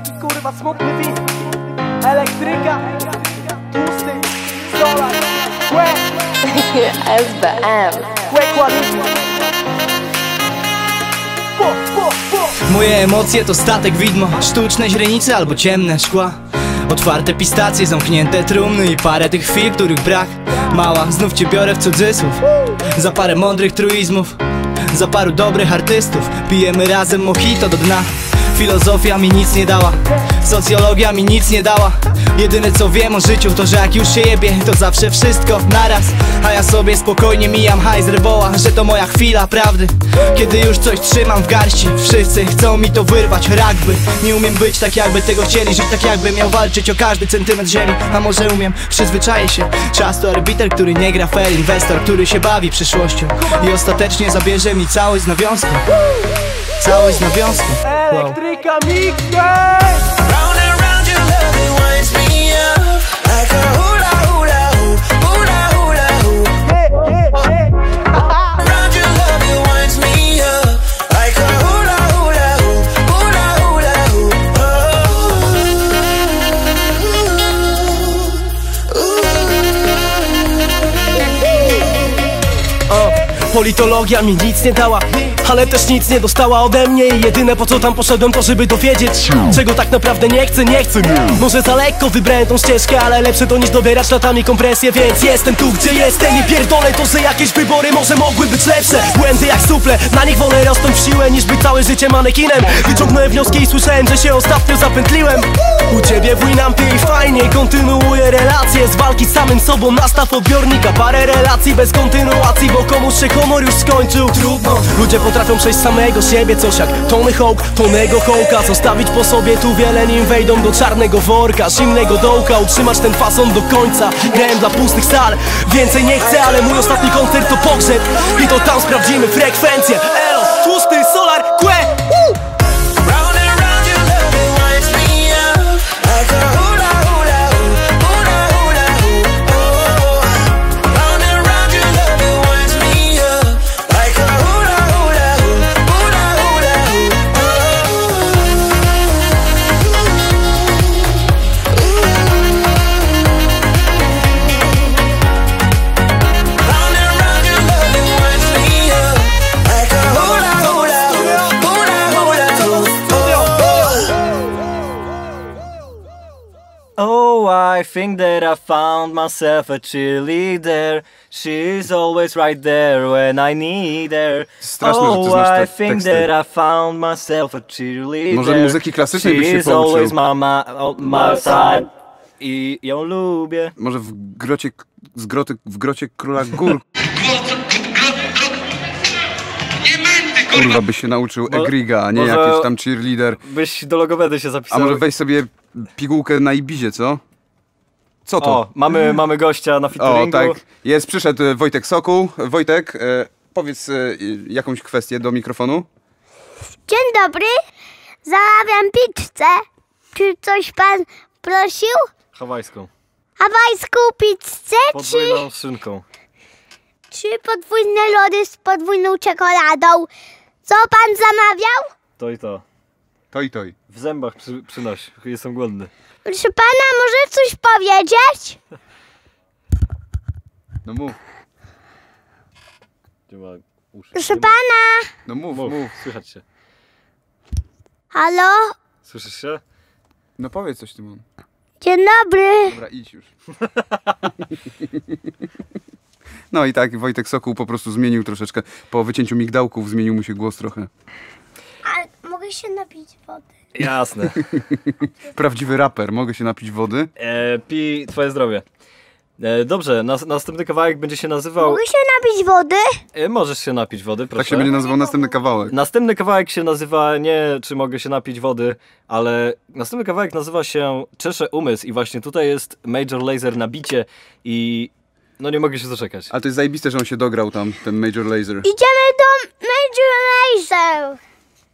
taki kurwa smutny beat Elektryka, tłusty, solar, kłe, SBM. kłe po. Moje emocje to statek widmo. Sztuczne źrenice albo ciemne szkła. Otwarte pistacje, zamknięte trumny I parę tych chwil, których brak. Mała, znów cię biorę w cudzysłów. Za parę mądrych truizmów. Za paru dobrych artystów. Pijemy razem mojito do dna Filozofia mi nic nie dała Socjologia mi nic nie dała. Jedyne co wiem o życiu to, że jak już się jebie To zawsze wszystko naraz. A ja sobie spokojnie mijam hajs woła Że to moja chwila prawdy. Kiedy już coś trzymam w garści Wszyscy chcą mi to wyrwać rugby Nie umiem być tak jakby tego chcieli Żyć tak jakby miał walczyć o każdy centymetr ziemi. A może umiem, przyzwyczaję się. Czas to arbiter, który nie gra fair Inwestor, który się bawi przyszłością. I ostatecznie zabierze mi całość z nawiązką Całość z nawiązką wow. Elektryka mix, politologia mi nic nie dała ale też nic nie dostała ode mnie I jedyne po co tam poszedłem to żeby dowiedzieć Czego tak naprawdę nie chcę, nie chcę. Może za lekko wybrałem tą ścieżkę Ale lepsze to niż dobierać latami kompresję Więc jestem tu gdzie jestem. I pierdolę to, że jakieś wybory może mogły być lepsze. Błędy jak sufle, na nich wolę rosnąć w siłę Niż być całe życie manekinem. Wyciągnąłem wnioski i słyszałem, że się ostatnio zapętliłem. U ciebie wuj nam ty fajnie Kontynuuję relacje z walki z samym sobą Nastaw odbiornika, parę relacji bez kontynuacji Bo komuś się komor już skończył. Trudno, ludzie potrafią przejść samego siebie. Coś jak Tony Hawk, Tonego Hołka Zostawić po sobie tu wiele nim wejdą do czarnego worka. Zimnego dołka, utrzymać ten fason do końca. Grałem dla pustych sal, więcej nie chcę Ale mój ostatni koncert to pogrzeb. I to tam sprawdzimy frekwencję Oh, I think that I found myself a cheerleader. She's always right there when I need her. Straszne, że ty oh, znasz te I think teksty. that I found myself a cheerleader. Może muzyki klasycznej byś się She's pouczył. always my, my, my side. I ją lubię. Może w grocie, z groty, w grocie króla gór kurwa by się nauczył Egriga, a nie może- jakiś tam cheerleader. Byś do logopedy się A zapisał. może weź sobie pigułkę na Ibizie, co? Co to? O, mamy, mamy gościa na O, featuringu. tak. Jest, przyszedł e, Wojtek Sokół. Wojtek, e, powiedz e, jakąś kwestię do mikrofonu. Dzień dobry, zamawiam pizzę. Czy coś pan prosił? Hawajską. Hawajską pizzę, czy, Podwójną szynką. czy podwójne lody z podwójną czekoladą? Co pan zamawiał? To i to. To i to i. W zębach przy, przynoś. Jestem głodny. Proszę pana, może coś powiedzieć? No mów, Gdzie ma uszy? Proszę Gdzie- pana, no mów, Mów, mów. słychać się. halo? Słyszysz się? No powiedz coś Tymon. Dzień dobry. Dobra, idź już. No i tak, Wojtek Sokół po prostu zmienił troszeczkę. Po wycięciu migdałków zmienił mu się głos trochę. Mogę się napić wody? Jasne. Prawdziwy raper, mogę się napić wody? E, pi twoje zdrowie. E, dobrze, nas, następny kawałek będzie się nazywał... Mogę się napić wody? E, możesz się napić wody, proszę. Tak się będzie nazywał następny kawałek. Następny kawałek się nazywa nie czy mogę się napić wody, ale następny kawałek nazywa się Czeszę umysł i właśnie tutaj jest Major Laser na bicie i no nie mogę się doczekać. Ale to jest zajebiste, że on się dograł tam, ten Major Laser. Idziemy do Major Laser.